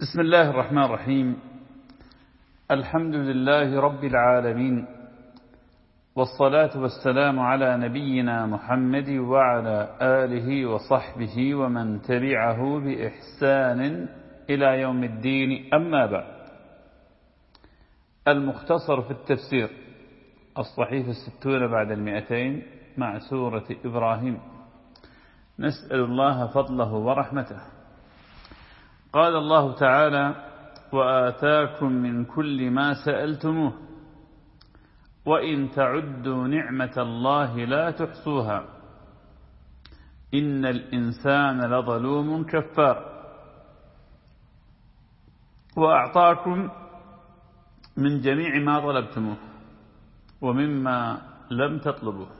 بسم الله الرحمن الرحيم. الحمد لله رب العالمين والصلاة والسلام على نبينا محمد وعلى آله وصحبه ومن تبعه بإحسان إلى يوم الدين. أما بعد المختصر في التفسير الصحيح الستون بعد المئتين مع سورة إبراهيم. نسأل الله فضله ورحمته. قال الله تعالى وآتاكم من كل ما سألتموه وإن تعدوا نعمة الله لا تحصوها. إن الإنسان لظلوم كفار. وأعطاكم من جميع ما طلبتموه ومما لم تطلبوه.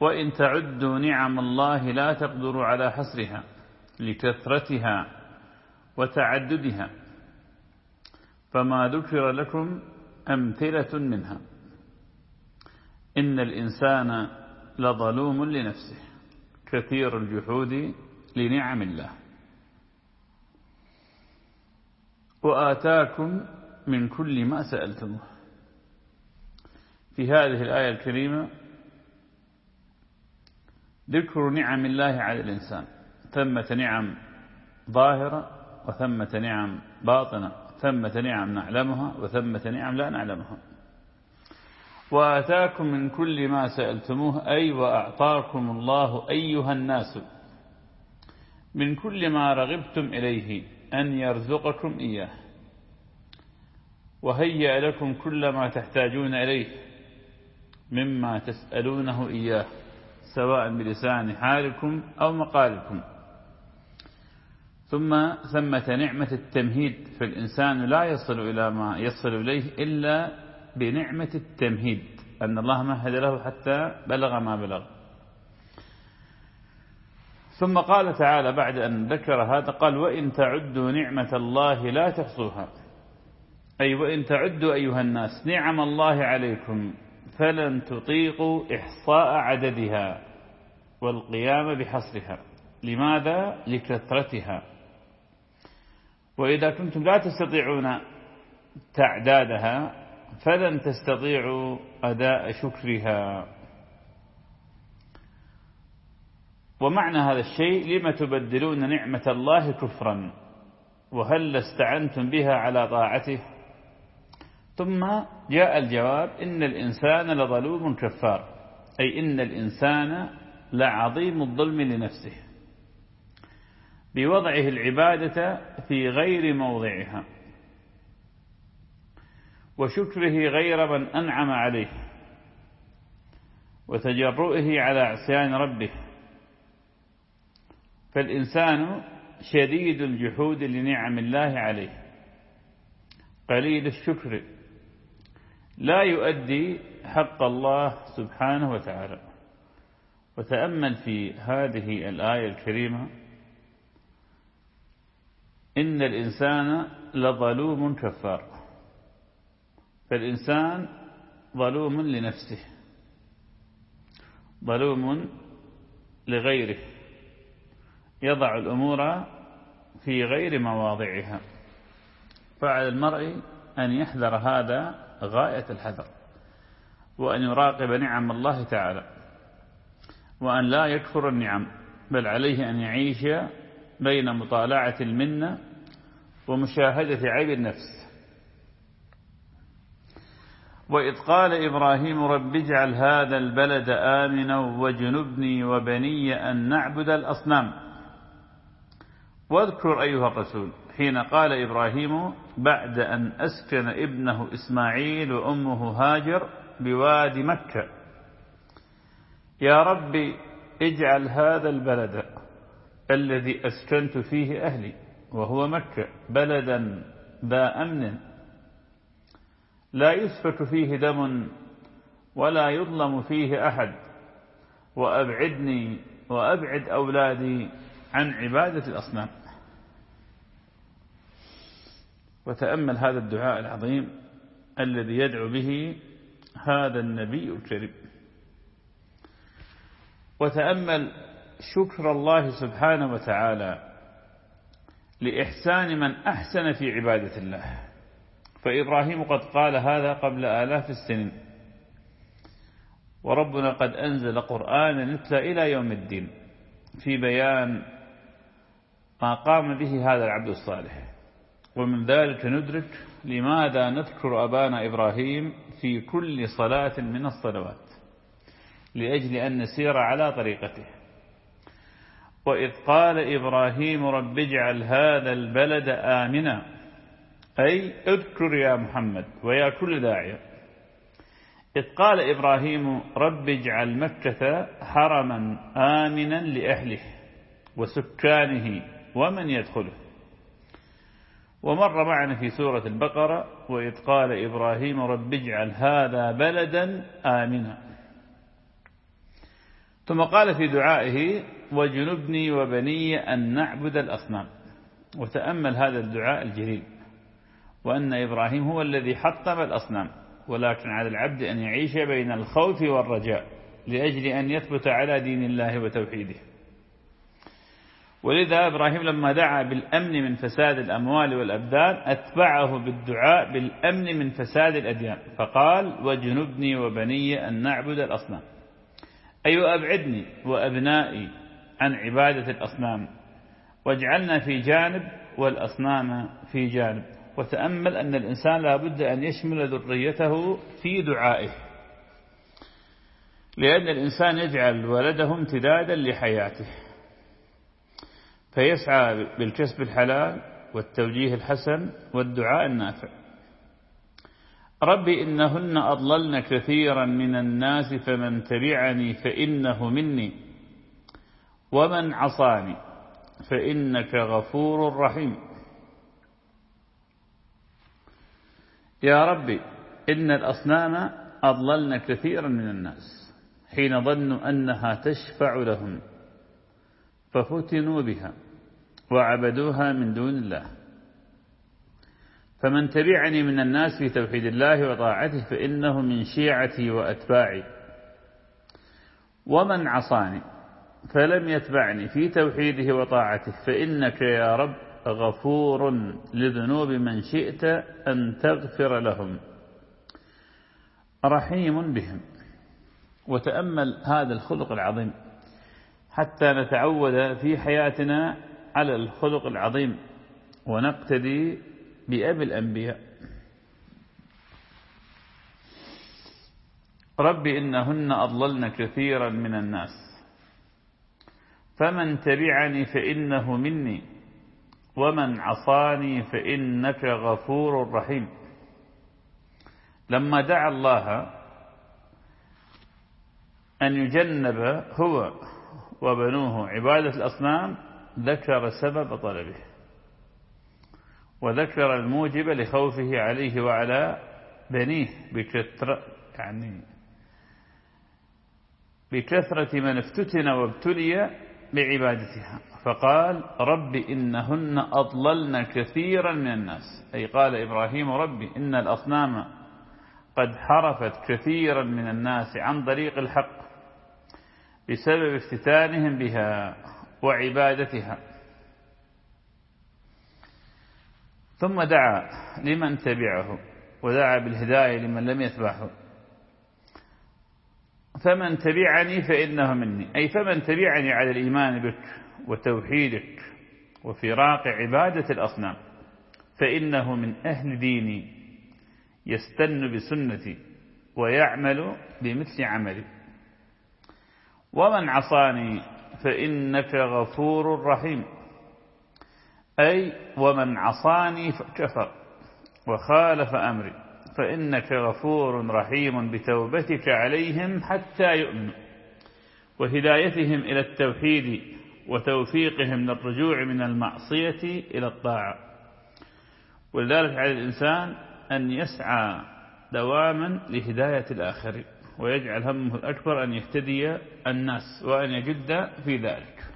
وإن تعدوا نعم الله لا تقدروا على حسرها لكثرتها وتعددها. فما ذكر لكم أمثلة منها. إن الإنسان لظلوم لنفسه كثير الجحود لنعم الله. وآتاكم من كل ما سألتموه. في هذه الآية الكريمة ذكر نعم الله على الإنسان. ثمة نعم ظاهرة وثمة نعم باطنة ثمة نعم نعلمها وثمة نعم لا نعلمها. وآتاكم من كل ما سألتموه أي وأعطاكم الله أيها الناس. من كل ما رغبتم إليه أن يرزقكم إياه. وهيأ لكم كل ما تحتاجون إليه مما تسألونه إياه سواء بلسان حالكم أو مقالكم. ثم ثمة نعمة التمهيد فالإنسان لا يصل إلى ما يصل إليه إلا بنعمة التمهيد أن الله مهد له حتى بلغ ما بلغ. ثم قال تعالى بعد أن ذكر هذا قال وإن تعدوا نعمة الله لا تحصوها. أي وإن تعدوا أيها الناس نعم الله عليكم فلن تطيقوا إحصاء عددها والقيام بحصرها. لماذا؟ لكثرتها. وإذا كنتم لا تستطيعون تعدادها فلن تستطيعوا أداء شكرها. ومعنى هذا الشيء لما تبدلون نعمة الله كفرا؟ وهل استعنتم بها على طاعته؟ ثم جاء الجواب إن الإنسان لظلوم كفار. أي إن الإنسان لعظيم الظلم لنفسه. بوضعه العبادة في غير موضعها. وشكره غير من أنعم عليه. وتجرؤه على عصيان ربه. فالإنسان شديد الجحود لنعم الله عليه. قليل الشكر. لا يؤدي حق الله سبحانه وتعالى. وتأمل في هذه الآية الكريمة إن الإنسان لظلوم كفار. فالإنسان ظلوم لنفسه ظلوم لغيره. يضع الأمور في غير مواضعها. فعلى المرء أن يحذر هذا غاية الحذر وأن يراقب نعم الله تعالى وأن لا يكفر النعم بل عليه أن يعيش بين مطالعة المنة ومشاهدة عيب النفس. وإذ قال إبراهيم رب اجعل هذا البلد آمنا وجنبني وبني أن نعبد الأصنام. واذكر أيها الرسول حين قال إبراهيم بعد أن أسكن ابنه إسماعيل وأمه هاجر بواد مكة. يا رب اجعل هذا البلد الذي أسكنت فيه أهلي. وهو مكة بلدا ذا أمن. لا يسفك فيه دم ولا يظلم فيه أحد. وأبعدني وأبعد أولادي عن عبادة الأصنام. وتأمل هذا الدعاء العظيم الذي يدعو به هذا النبي الكريم. وتأمل شكر الله سبحانه وتعالى لإحسان من أحسن في عبادة الله. فإبراهيم قد قال هذا قبل آلاف السنين. وربنا قد أنزل قرآنا نتلى إلى يوم الدين في بيان ما قام به هذا العبد الصالح. ومن ذلك ندرك لماذا نذكر أبانا إبراهيم في كل صلاة من الصلوات. لأجل أن نسير على طريقته. وإذ قال إبراهيم رب اجعل هذا البلد آمنا. أي اذكر يا محمد ويا كل داعية. إذ قال إبراهيم رب اجعل مكة حرما آمنا لأهله وسكانه ومن يدخله. ومر معنا في سورة البقرة وإذ قال إبراهيم رب اجعل هذا بلدا آمنا. ثم قال في دعائه وجنبني وبني أن نعبد الأصنام. وتأمل هذا الدعاء الجليل. وأن إبراهيم هو الذي حطم الأصنام. ولكن على العبد أن يعيش بين الخوف والرجاء لأجل أن يثبت على دين الله وتوحيده. ولذا إبراهيم لما دعا بالأمن من فساد الأموال والأبدان أتبعه بالدعاء بالأمن من فساد الأديان. فقال وجنبني وبني أن نعبد الأصنام. أي وأبعدني وأبنائي عن عبادة الأصنام. واجعلنا في جانب والأصنام في جانب. وتأمل أن الإنسان لا بد أن يشمل ذريته في دعائه. لأن الإنسان يجعل ولده امتدادا لحياته. فيسعى بالكسب الحلال والتوجيه الحسن والدعاء النافع. ربي إنهن أضللن كثيرا من الناس فمن تبعني فإنه مني. ومن عصاني فإنك غفور رحيم. يا ربي إن الأصنام أضللن كثيرا من الناس حين ظنوا أنها تشفع لهم ففتنوا بها وعبدوها من دون الله. فمن تبعني من الناس في توحيد الله وطاعته فإنه من شيعتي وأتباعي. ومن عصاني فلم يتبعني في توحيده وطاعته فإنك يا رب غفور لذنوب من شئت أن تغفر لهم. رحيم بهم. وتأمل هذا الخلق العظيم. حتى نتعود في حياتنا على الخلق العظيم ونقتدي بأبي الأنبياء. رب إنهن أضللن كثيرا من الناس. فمن تبعني فإنه مني ومن عصاني فإنك غفور رحيم. لما دعا الله أن يجنب هو وبنوه عبادة الأصنام ذكر سبب طلبه وذكر الموجب لخوفه عليه وعلى بنيه بكثرة يعني بكثرة من افتتن وابتلي بعبادتها فقال رب إنهن أضللن كثيرا من الناس. أي قال إبراهيم ربي إن الأصنام قد حرفت كثيرا من الناس عن طريق الحق بسبب افتتانهم بها وعبادتها. ثم دعا لمن تبعه ودعا بالهداية لمن لم يتبعه. فمن تبعني فإنه مني. أي فمن تبعني على الإيمان بك وتوحيدك وفراق عبادة الأصنام فإنه من أهل ديني يستن بسنتي ويعمل بمثل عملي. ومن عصاني فإنك غفور رحيم. أي ومن عصاني فكفر وخالف أمري. فإنك غفور رحيم بتوبتك عليهم حتى يؤمنوا. وهدايتهم إلى التوحيد وتوفيقهم للرجوع من المعصية إلى الطاعة. ولذلك على الإنسان أن يسعى دواما لهداية الآخرين ويجعل همه الأكبر أن يهتدي الناس وأن يجد في ذلك.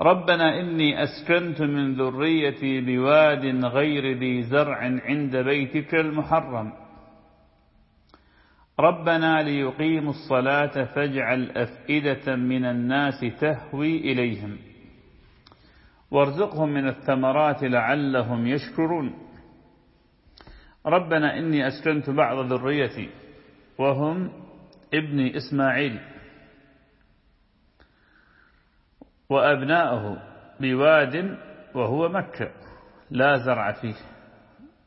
ربنا إني أسكنت من ذريتي بواد غير ذي زرع عند بيتك المحرم. ربنا ليقيموا الصلاة فاجعل أفئدة من الناس تهوي إليهم. وارزقهم من الثمرات لعلهم يشكرون. ربنا إني أسكنت بعض ذريتي وهم ابني إسماعيل. وأبناؤه بواد وهو مكة لا زرع فيه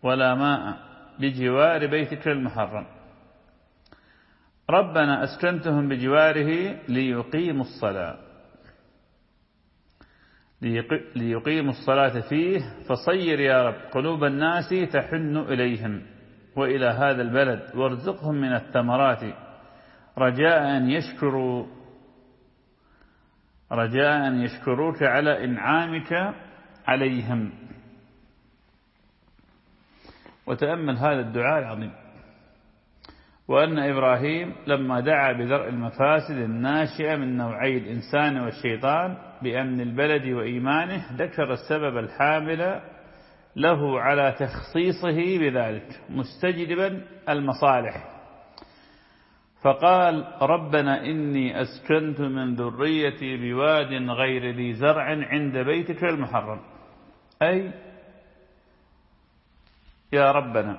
ولا ماء بجوار بيتك المحرم ربنا أسكنتهم بجواره ليقيموا الصلاة. ليقيموا الصلاة فيه فصير يا رب قلوب الناس تحن إليهم. وإلى هذا البلد وارزقهم من الثمرات. رجاء أن يشكروا رجاء أن يشكروك على إنعامك عليهم. وتأمل هذا الدعاء العظيم. وأن إبراهيم لما دعا بدرء المفاسد الناشئة من نوعي الإنسان والشيطان بأمن البلد وإيمانه ذكر السبب الحامل له على تخصيصه بذلك مستجلبا المصالح. فقال ربنا إني أسكنت من ذريتي بواد غير ذي زرع عند بيتك المحرم. أي يا ربنا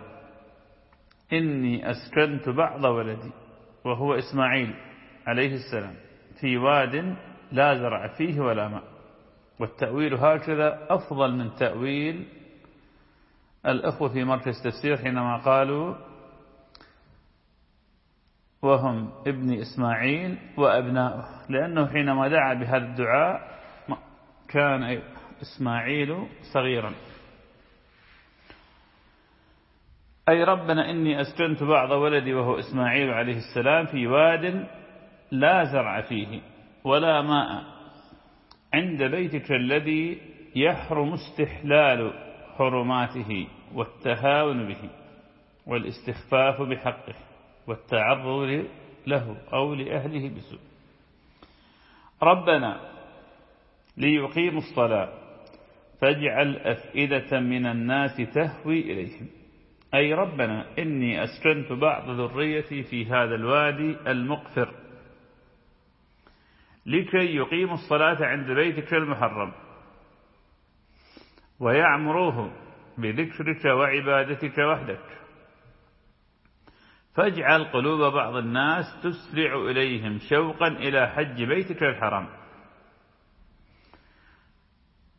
إني أسكنت بعض ولدي وهو إسماعيل عليه السلام في واد لا زرع فيه ولا ماء. والتأويل هكذا أفضل من تأويل الأخوة في مركز تفسير حينما قالوا وهم ابن إسماعيل وأبناؤه لأنه حينما دعا بهذا الدعاء كان إسماعيل صغيرا. أي ربنا إني أسكنت بعض ولدي وهو إسماعيل عليه السلام في واد لا زرع فيه ولا ماء عند بيتك الذي يحرم استحلال حرماته والتهاون به والاستخفاف بحقه. والتعرض له أو لأهله بسوء. ربنا ليقيموا الصلاة فاجعل أفئدة من الناس تهوي إليهم. أي ربنا إني أسكنت بعض ذريتي في هذا الوادي المقفر لكي يقيموا الصلاة عند بيتك المحرم ويعمروه بذكرك وعبادتك وحدك. فاجعل قلوب بعض الناس تسرع إليهم شوقا إلى حج بيتك الحرام.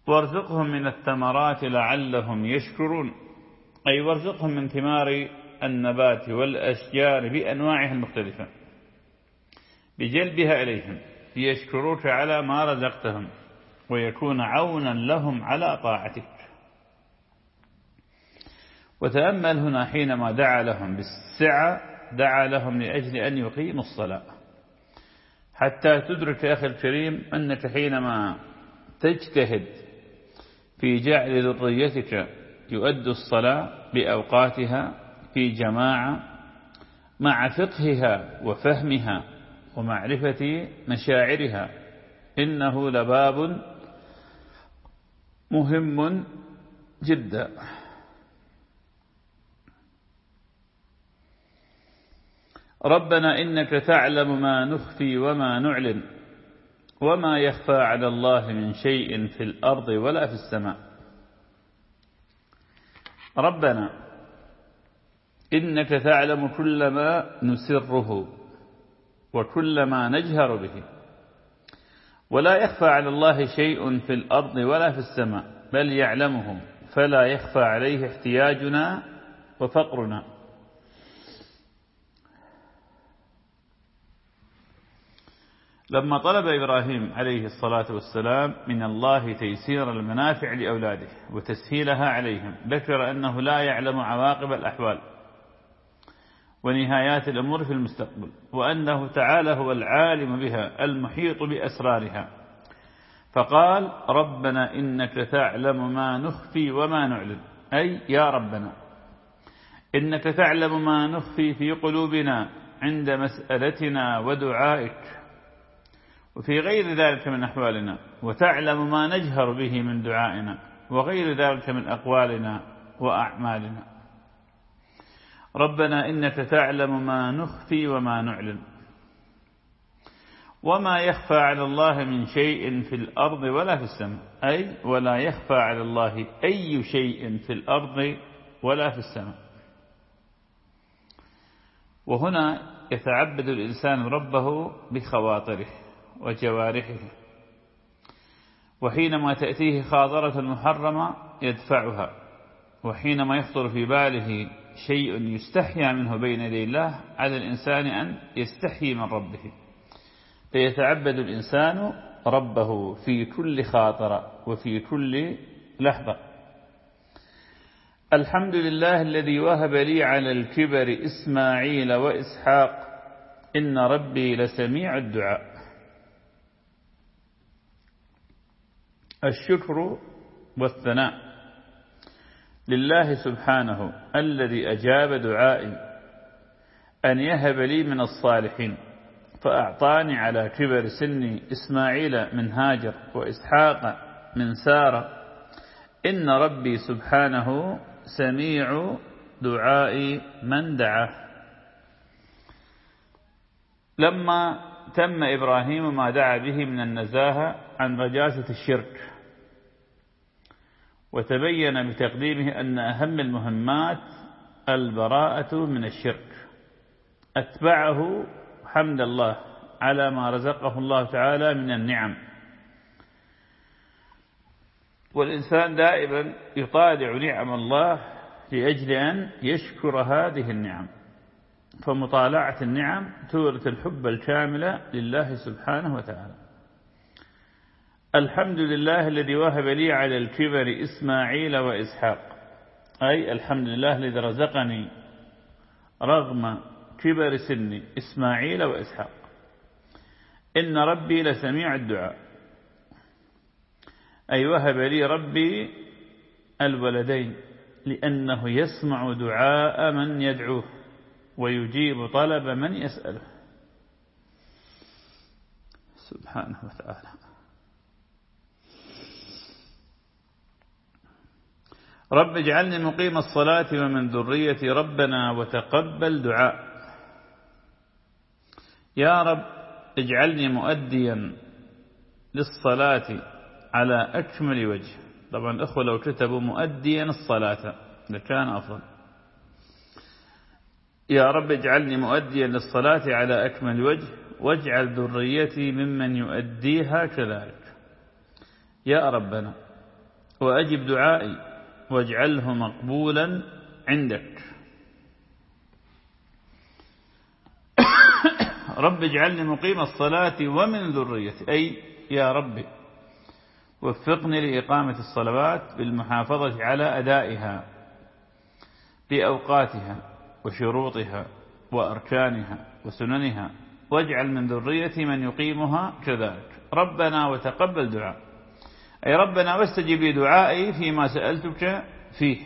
وارزقهم من الثمرات لعلهم يشكرون. أي وارزقهم من ثمار النبات والأشجار بأنواعها المختلفة. بجلبها إليهم ليشكروك على ما رزقتهم ويكون عونا لهم على طاعتك. وتأمل هنا حينما دعا لهم بالسعة دعا لهم لأجل أن يقيموا الصلاة. حتى تدرك أخي الكريم أنك حينما تجتهد في جعل ذريتك يؤدوا الصلاة بأوقاتها في جماعة مع فقهها وفهمها ومعرفة مشاعرها إنه لباب مهم جدا. ربنا إنك تعلم ما نخفي وما نعلن وما يخفى على الله من شيء في الأرض ولا في السماء. ربنا إنك تعلم كل ما نسره وكل ما نجهر به. ولا يخفى على الله شيء في الأرض ولا في السماء بل يعلمه فلا يخفى عليه احتياجنا وفقرنا. لما طلب إبراهيم عليه الصلاة والسلام من الله تيسير المنافع لأولاده وتسهيلها عليهم ذكر أنه لا يعلم عواقب الأحوال ونهايات الأمور في المستقبل وأنه تعالى هو العالم بها المحيط بأسرارها. فقال ربنا إنك تعلم ما نخفي وما نعلن. أي يا ربنا إنك تعلم ما نخفي في قلوبنا عند مسألتنا ودعائك. وفي غير ذلك من أحوالنا وتعلم ما نجهر به من دعائنا وغير ذلك من أقوالنا وأعمالنا. ربنا إنك تعلم ما نخفي وما نعلن. وما يخفى على الله من شيء في الأرض ولا في السماء أي ولا يخفى على الله أي شيء في الأرض ولا في السماء. وهنا يتعبد الإنسان ربه بخواطره. وجوارحه. وحينما تأتيه خاطرة محرمة يدفعها. وحينما يخطر في باله شيء يستحيا منه بين يدي الله على الإنسان أن يستحيي من ربه. فيتعبد الإنسان ربه في كل خاطرة وفي كل لحظة. الحمد لله الذي وهب لي على الكبر إسماعيل وإسحاق. إن ربي لسميع الدعاء. الشكر والثناء لله سبحانه الذي أجاب دعائي أن يهب لي من الصالحين فأعطاني على كبر سني إسماعيل من هاجر وإسحاق من سارة. إن ربي سبحانه سميع دعاء من دعاه. لما تم إبراهيم ما دعا به من النزاهة عن رجاسة الشرك وتبين بتقديمه أن أهم المهمات البراءة من الشرك. أتبعه حمد الله على ما رزقه الله تعالى من النعم. والإنسان دائما يطالع نعم الله لأجل أن يشكر هذه النعم. فمطالعة النعم تورث الحب الكامل لله سبحانه وتعالى. الحمد لله الذي وهب لي على الكبر إسماعيل وإسحاق. أي الحمد لله الذي رزقني رغم كبر سني إسماعيل وإسحاق. إن ربي لسميع الدعاء. أي وهب لي ربي الولدين لأنه يسمع دعاء من يدعوه ويجيب طلب من يسأله. سبحانه وتعالى. رب اجعلني مقيم الصلاة ومن ذريتي ربنا وتقبل دعاء. يا رب اجعلني مؤديا للصلاة على أكمل وجه. طبعا الأخوة لو كتبوا مؤديا الصلاة لكان أفضل. يا رب اجعلني مؤديا للصلاة على أكمل وجه واجعل ذريتي ممن يؤديها كذلك. يا ربنا وأجب دعائي واجعله مقبولا عندك. رب اجعلني مقيم الصلاة ومن ذريتي. أي يا ربي وفقني لإقامة الصلوات بالمحافظة على أدائها بأوقاتها وشروطها وأركانها وسننها واجعل من ذريتي من يقيمها كذلك. ربنا وتقبل دعاء. أي ربنا واستجب دعائي فيما سألتك فيه.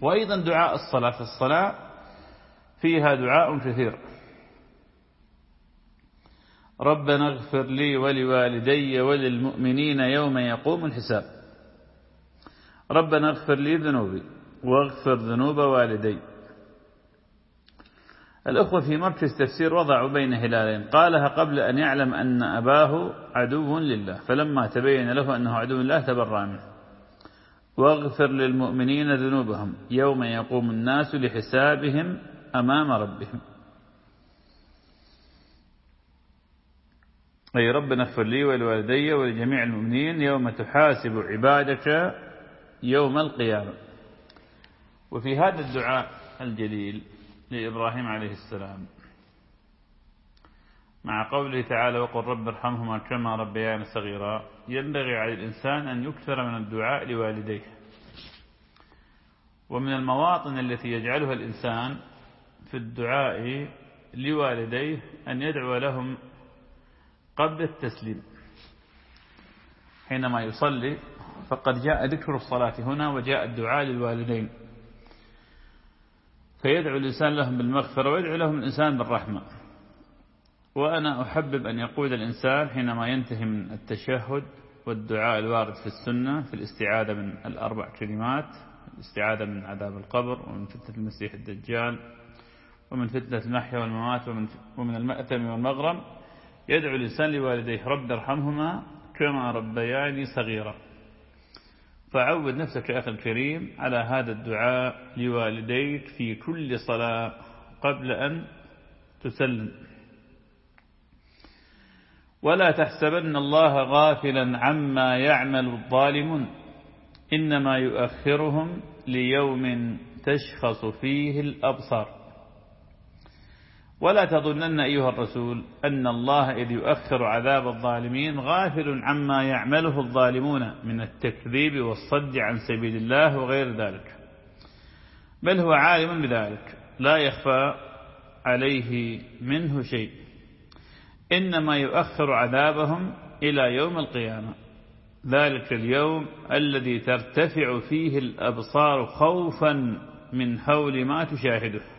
وأيضا دعاء الصلاة الصلاة فيها دعاء كثير. ربنا اغفر لي ولوالدي وللمؤمنين يوم يقوم الحساب. ربنا اغفر لي ذنوبي واغفر ذنوب والدي. الأخوة في مركز تفسير وضعوا بين هلالين. قالها قبل أن يعلم أن أباه عدو لله. فلما تبين له أنه عدو لله تبرى منه. واغفر للمؤمنين ذنوبهم. يوم يقوم الناس لحسابهم أمام ربهم. أي ربنا اغفر لي ولوالدي ولجميع المؤمنين يوم تحاسب عبادك يوم القيامة. وفي هذا الدعاء الجليل لإبراهيم عليه السلام. مع قوله تعالى وقل رب ارحمهما كما ربيان صغيرا. ينبغي على الإنسان أن يكثر من الدعاء لوالديه. ومن المواطن التي يجعلها الإنسان في الدعاء لوالديه أن يدعو لهم قبل التسليم. حينما يصلي فقد جاء ذكر الصلاة هنا وجاء الدعاء للوالدين. فيدعو الإنسان لهم بالمغفرة ويدعو لهم الإنسان بالرحمة. وأنا أحبب أن يقول الإنسان حينما ينتهي من التشهد والدعاء الوارد في السنة في الاستعاذة من الأربع كلمات الاستعاذة من عذاب القبر ومن فتنة المسيح الدجال ومن فتنة المحيا والممات ومن, ومن المأتم والمغرم يدعو الإنسان لوالديه رب ارحمهما كما ربياني صغيرا. فعود نفسك يا أخي الكريم على هذا الدعاء لوالديك في كل صلاة قبل أن تسلم. ولا تحسبن الله غافلا عما يعمل الظالمون. إنما يؤخرهم ليوم تشخص فيه الأبصار. ولا تظنن أيها الرسول أن الله إذ يؤخر عذاب الظالمين غافل عما يعمله الظالمون من التكذيب والصد عن سبيل الله وغير ذلك. بل هو عالم بذلك. لا يخفى عليه منه شيء. إنما يؤخر عذابهم إلى يوم القيامة. ذلك اليوم الذي ترتفع فيه الأبصار خوفا من حول ما تشاهده.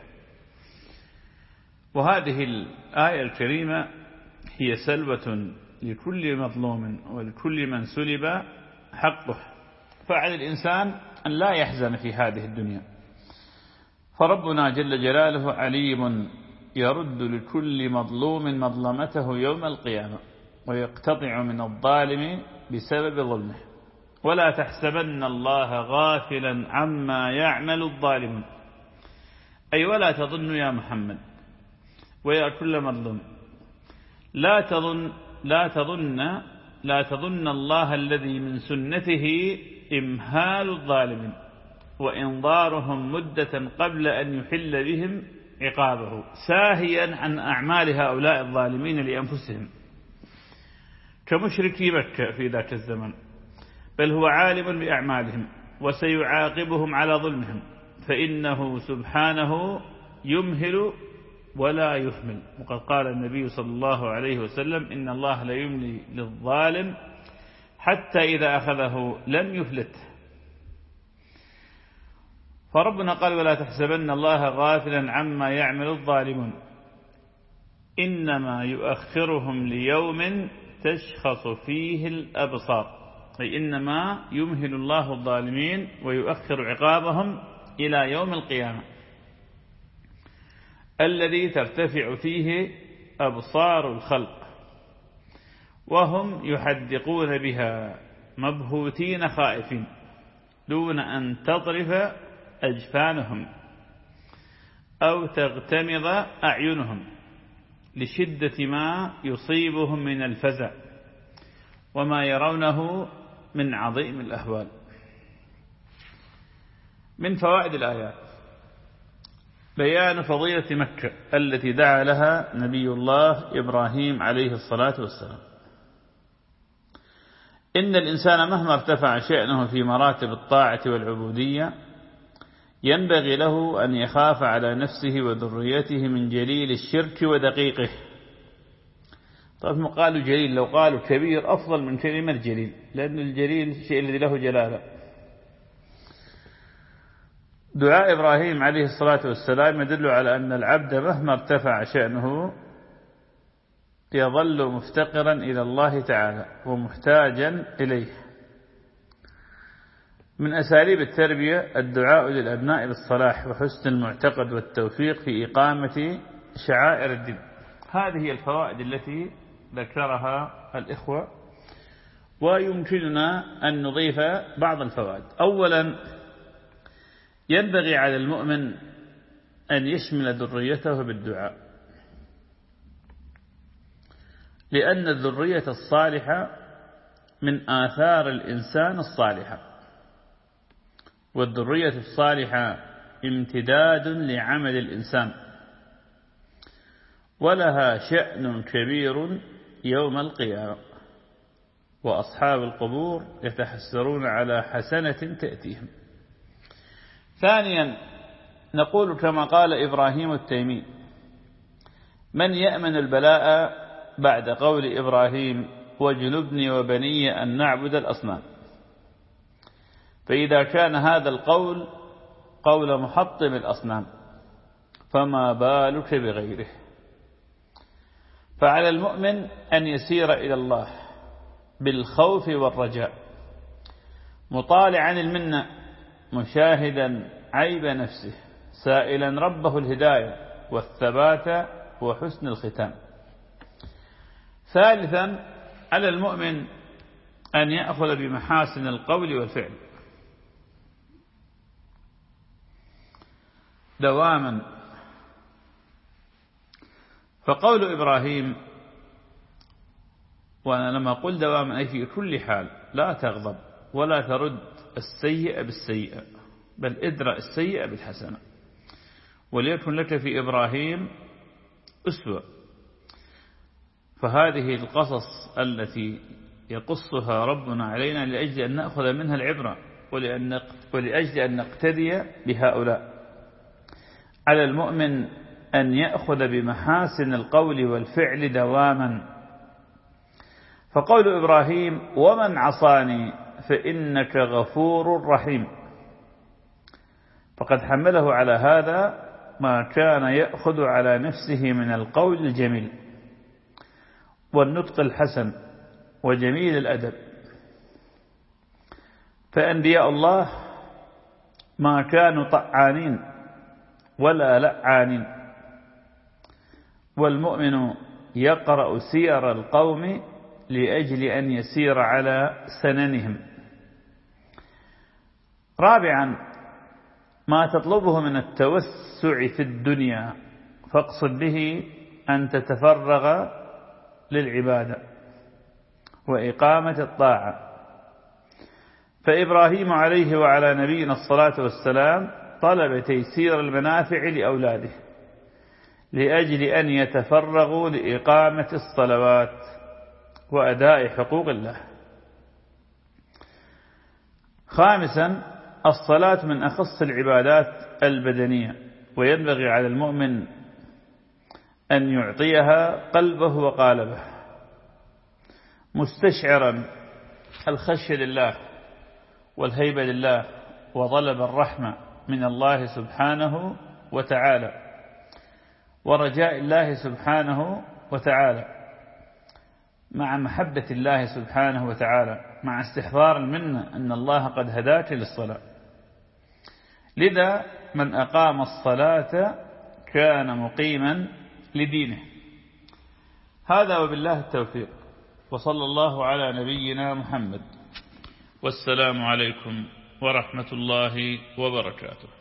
وهذه الآية الكريمة هي سلوة لكل مظلوم ولكل من سلب حقه. فعلى الإنسان أن لا يحزن في هذه الدنيا. فربنا جل جلاله عليم يرد لكل مظلوم مظلمته يوم القيامة ويقتطع من الظالم بسبب ظلمه. ولا تحسبن الله غافلا عما يعمل الظالمون. أي ولا تظن يا محمد ويا كل مظلوم لا تظن لا تظن لا تظن الله الذي من سنته إمهال الظالمين وإنظارهم مدة قبل أن يحل بهم عقابه ساهيا عن أعمال هؤلاء الظالمين لأنفسهم. كمشركي مكة في ذاك الزمن بل هو عالم بأعمالهم وسيعاقبهم على ظلمهم فإنه سبحانه يمهل ولا يحمل. وقد قال النبي صلى الله عليه وسلم إن الله لا يملي للظالم حتى إذا أخذه لم يفلته. فربنا قال ولا تحسبن الله غافلا عما يعمل الظالمون. إنما يؤخرهم ليوم تشخص فيه الأبصار. أي إنما يمهل الله الظالمين ويؤخر عقابهم إلى يوم القيامة. الذي ترتفع فيه أبصار الخلق وهم يحدقون بها مبهوتين خائفين دون أن تطرف أجفانهم أو تغتمض أعينهم لشدة ما يصيبهم من الفزع وما يرونه من عظيم الأهوال. من فوائد الآيات. بيان فضيلة مكة التي دعا لها نبي الله إبراهيم عليه الصلاة والسلام. إن الإنسان مهما ارتفع شأنه في مراتب الطاعة والعبودية ينبغي له أن يخاف على نفسه وذريته من جليل الشرك ودقيقه. طيب ما قالوا جليل؟ لو قالوا كبير أفضل من كلمة جليل لأن الجليل الشيء الذي له جلالة. دعاء إبراهيم عليه الصلاة والسلام يدل على أن العبد مهما ارتفع شأنه يظل مفتقرا إلى الله تعالى ومحتاجا إليه. من أساليب التربية الدعاء للأبناء بالصلاح وحسن المعتقد والتوفيق في إقامة شعائر الدين. هذه الفوائد التي ذكرها الإخوة ويمكننا أن نضيف بعض الفوائد. أولا ينبغي على المؤمن أن يشمل ذريته بالدعاء. لأن الذرية الصالحة من آثار الإنسان الصالحة. والذرية الصالحة امتداد لعمل الإنسان. ولها شأن كبير يوم القيامة. وأصحاب القبور يتحسرون على حسنة تأتيهم. ثانيا نقول كما قال إبراهيم التيمي من يأمن البلاء بعد قول إبراهيم واجنبني وبني أن نعبد الأصنام. فإذا كان هذا القول قول محطم الأصنام فما بالك بغيره؟ فعلى المؤمن أن يسير إلى الله بالخوف والرجاء مطالعا المنة مشاهدا عيب نفسه سائلا ربه الهداية والثبات وحسن الختام. ثالثا على المؤمن أن يأخذ بمحاسن القول والفعل. دواما. فقول إبراهيم وأنا لما أقول دواما أي في كل حال لا تغضب ولا ترد. السيئة بالسيئة بل ادرأ السيئة بالحسنة. وليكن لك في إبراهيم أسوة. فهذه القصص التي يقصها ربنا علينا لأجل أن نأخذ منها العبرة ولأن ولأجل أن نقتدي بهؤلاء. على المؤمن أن يأخذ بمحاسن القول والفعل دواما. فقول إبراهيم ومن عصاني فإنك غفور رحيم. فقد حمله على هذا ما كان يأخذ على نفسه من القول الجميل والنطق الحسن وجميل الأدب. فأنبياء الله ما كانوا طعانين ولا لعانين والمؤمن يقرأ سير القوم لأجل أن يسير على سننهم. رابعا ما تطلبه من التوسع في الدنيا فاقصد به أن تتفرغ للعبادة وإقامة الطاعة. فإبراهيم عليه وعلى نبينا الصلاة والسلام طلب تيسير المنافع لأولاده لأجل أن يتفرغوا لإقامة الصلوات وأداء حقوق الله. خامسا الصلاة من أخص العبادات البدنية وينبغي على المؤمن أن يعطيها قلبه وقالبه. مستشعرا الخشية لله والهيبة لله وطلب الرحمة من الله سبحانه وتعالى ورجاء الله سبحانه وتعالى مع محبة الله سبحانه وتعالى مع استحضار المنة أن الله قد هداك للصلاة. لذا من أقام الصلاة كان مقيما لدينه. هذا وبالله التوفيق. وصلى الله على نبينا محمد. والسلام عليكم ورحمة الله وبركاته.